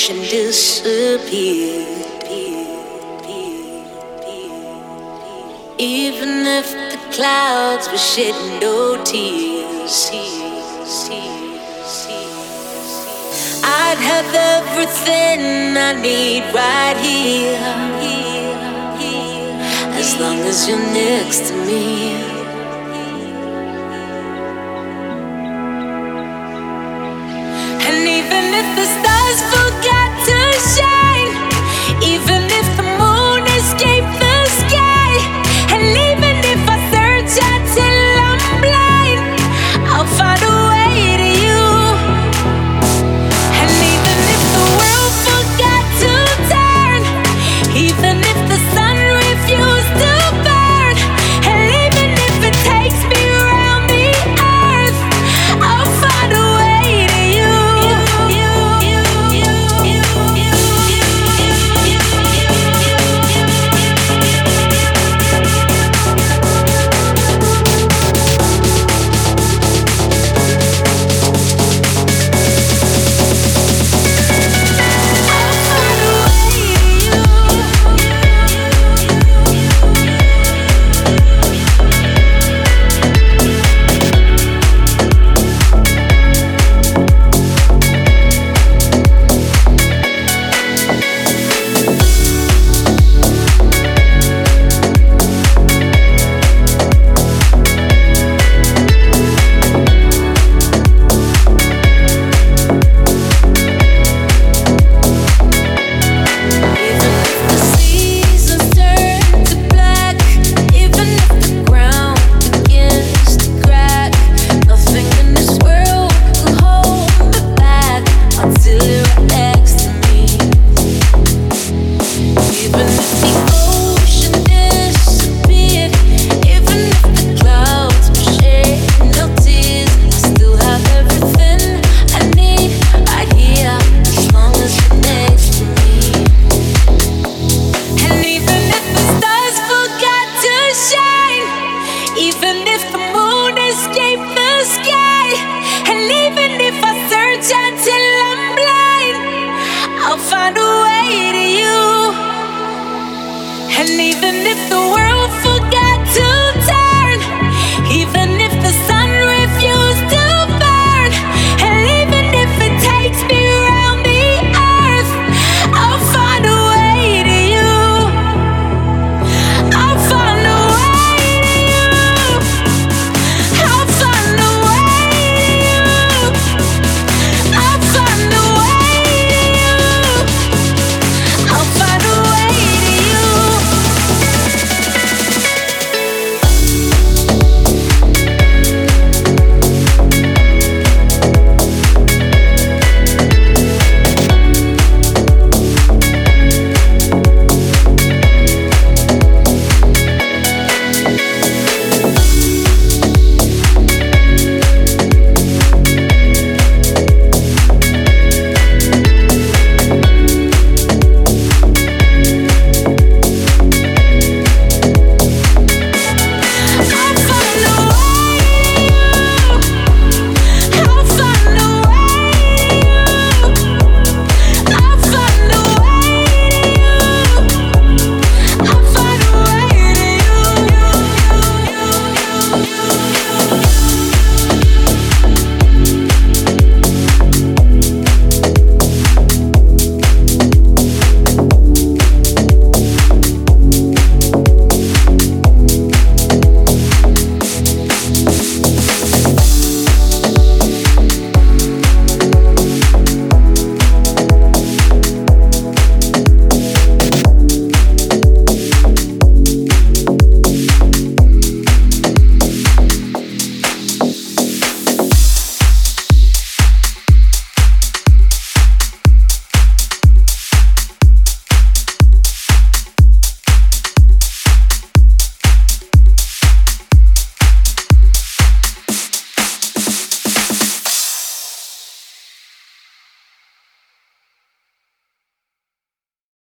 ocean disappeared. Even if the clouds were shedding no tears, I'd have everything I need right here, as long as you're next to me. And even if the stars